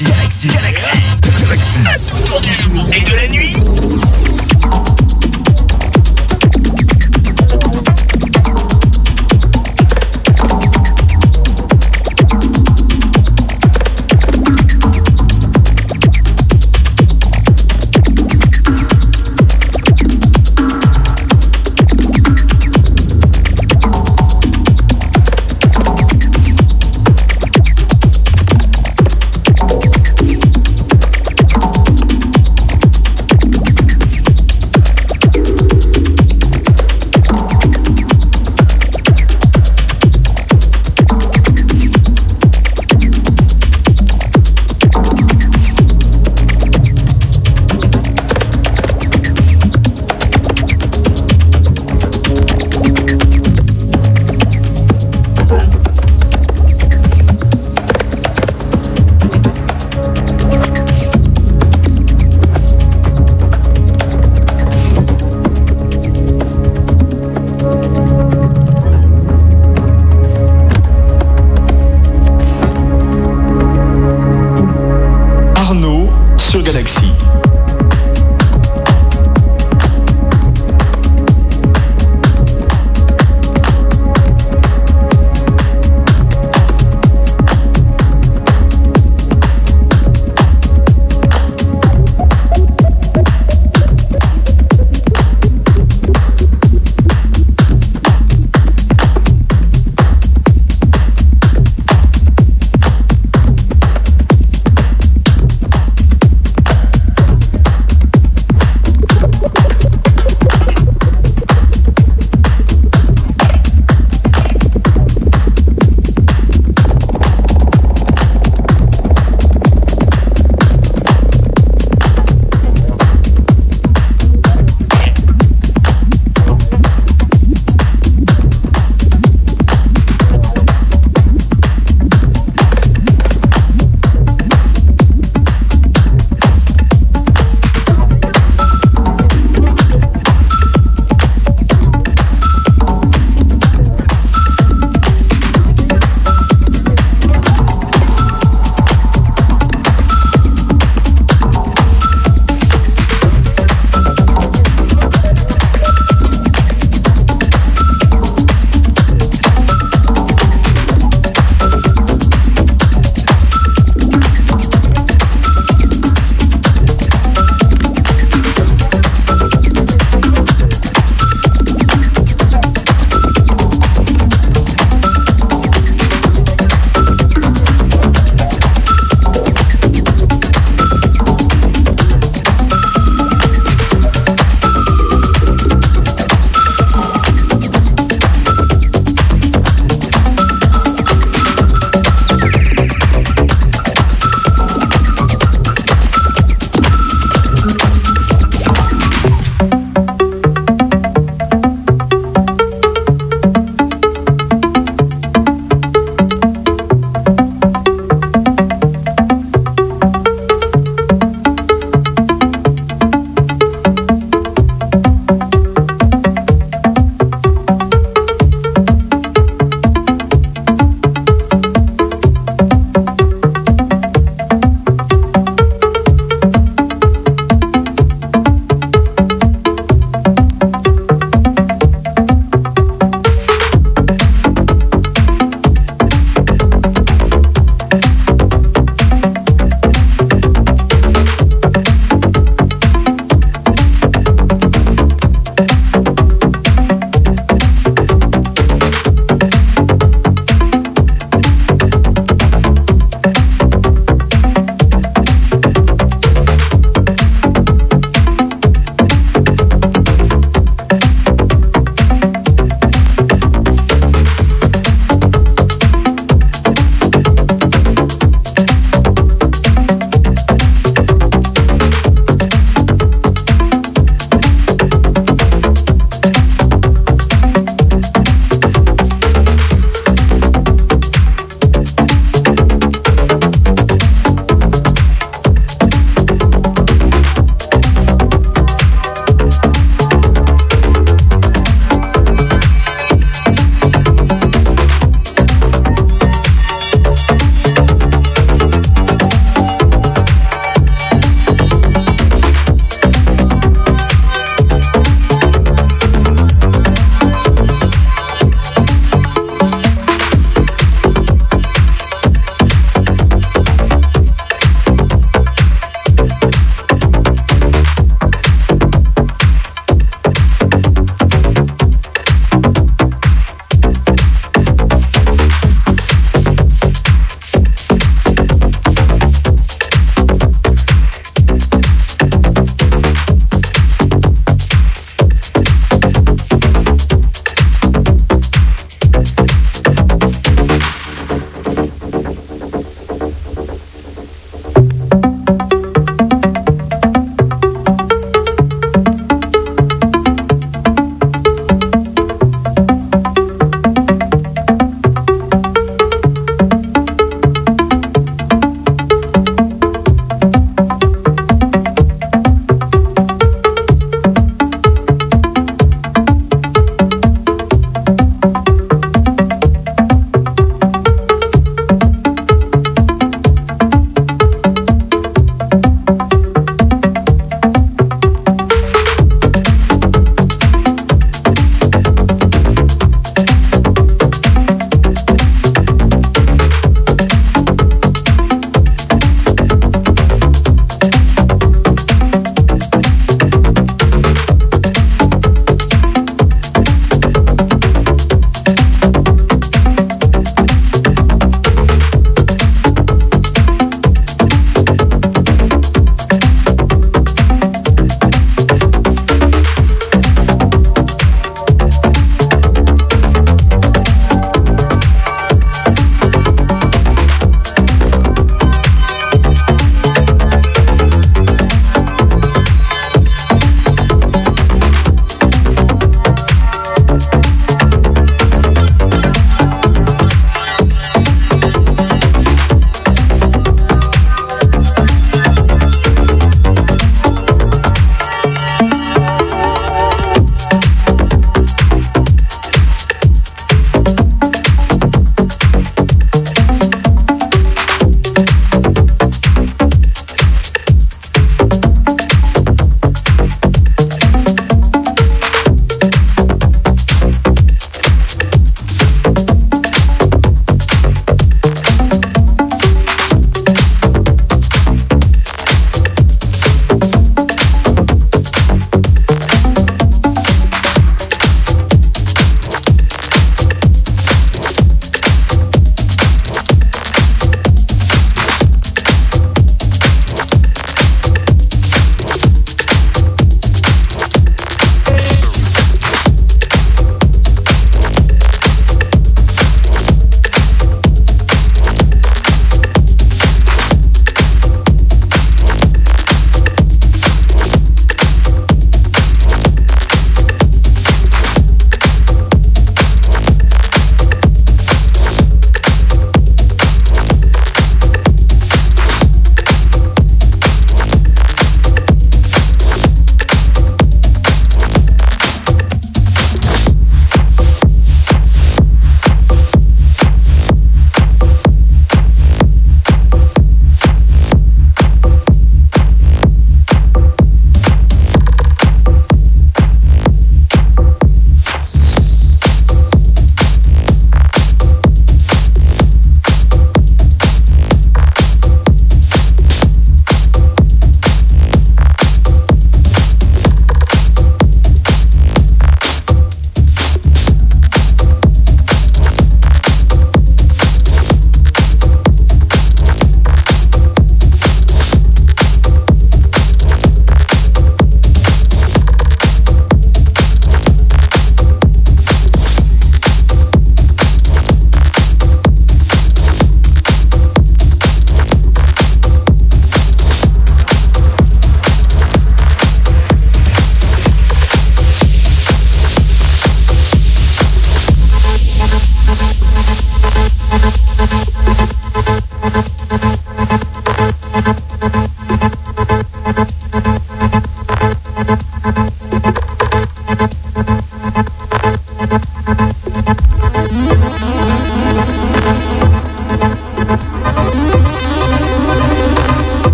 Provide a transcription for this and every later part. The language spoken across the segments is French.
Galaxy, Galaxy. À tout heure du jour et de la nuit.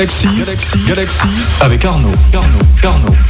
Galaxy, Galaxy, Galaxy, avec Arnaud, Arnaud, Arnaud.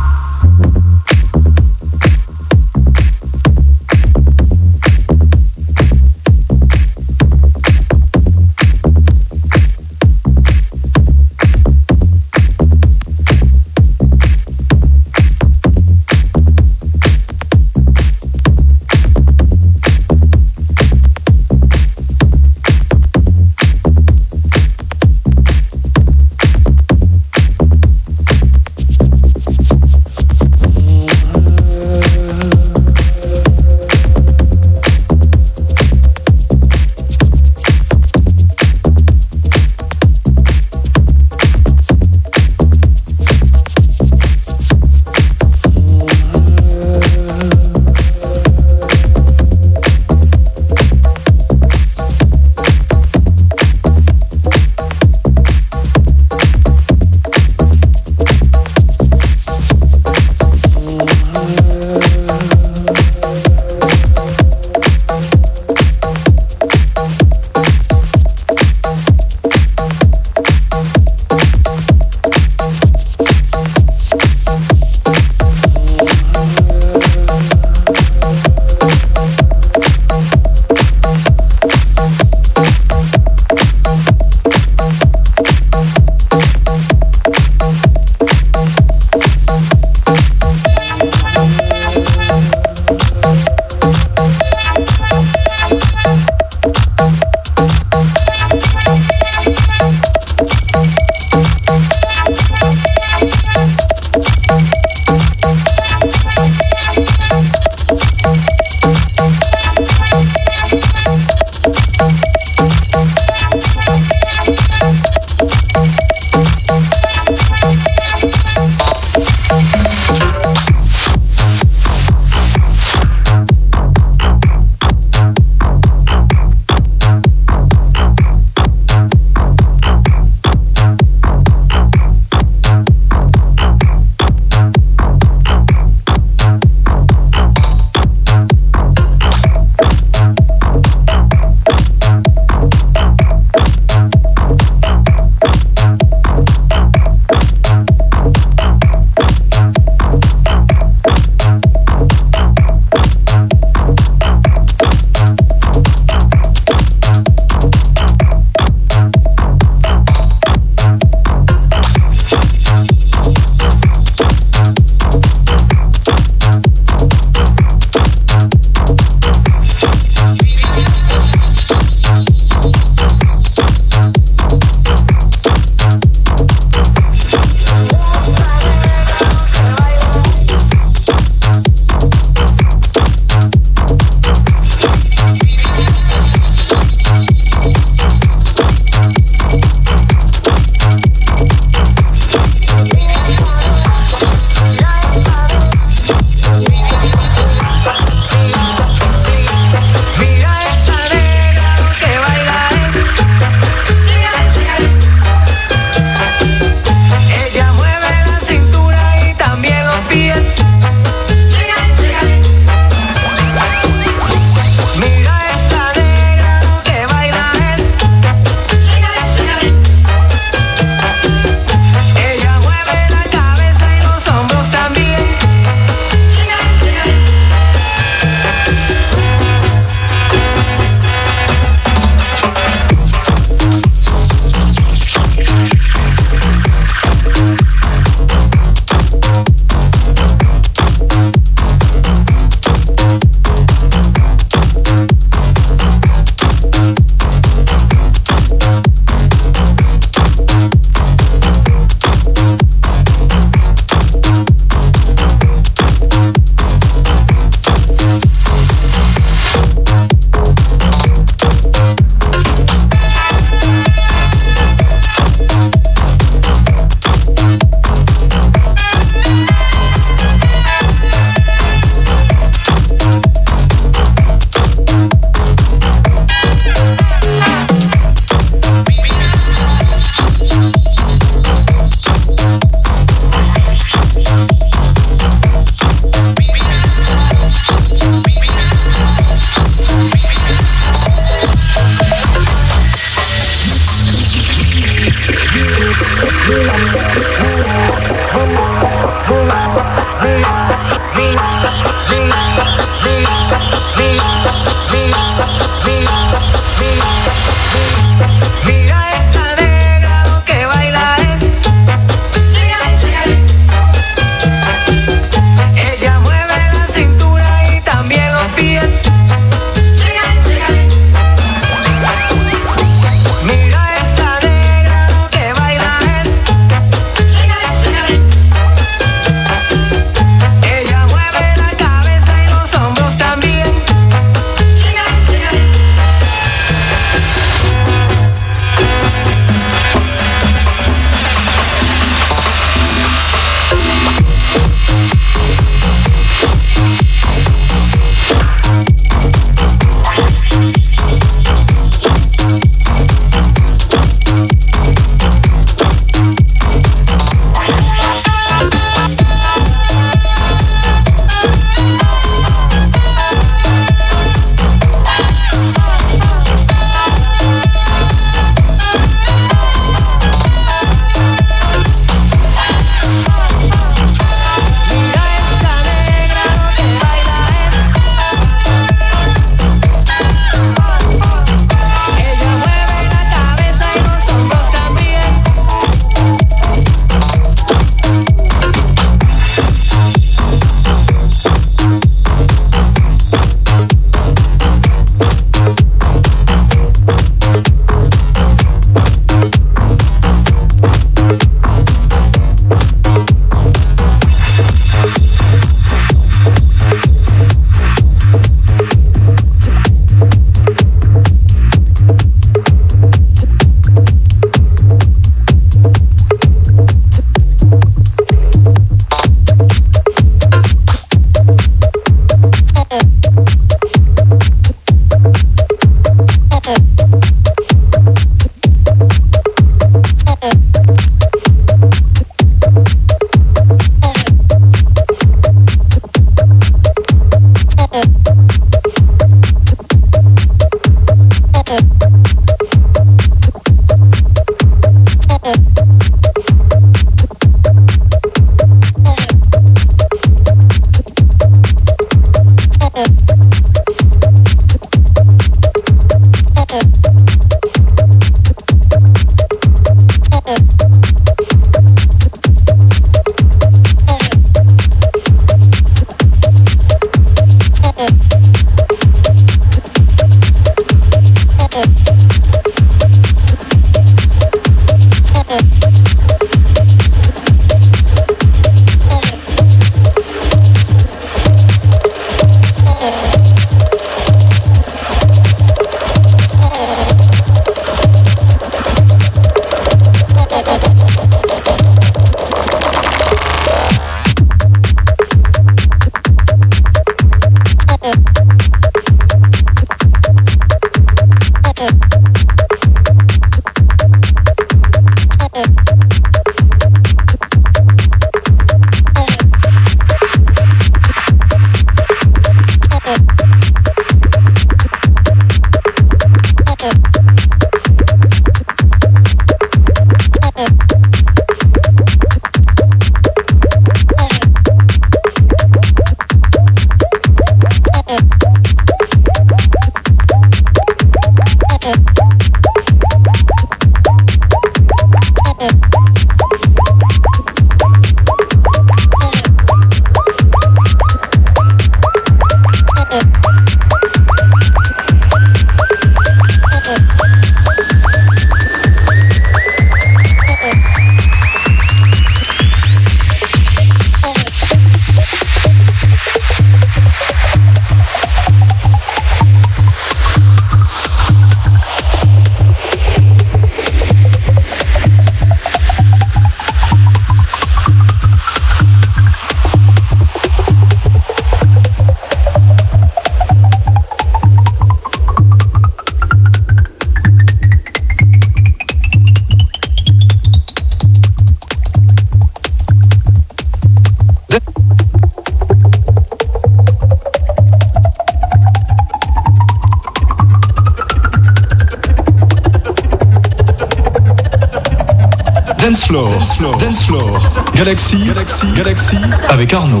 Galaxy, Galaxy, Galaxy, avec Arnaud,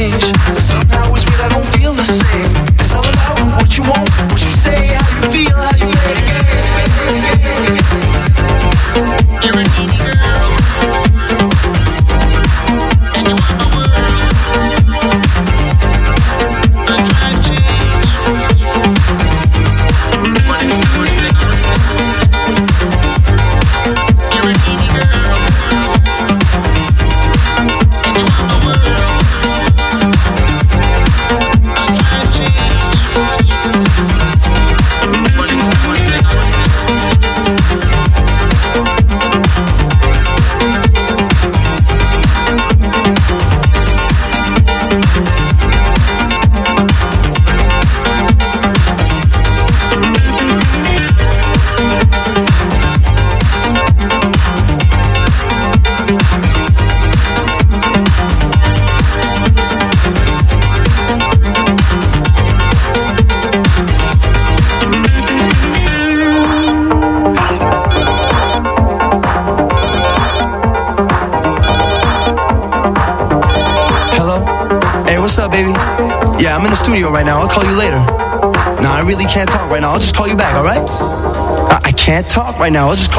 change right now. I'll just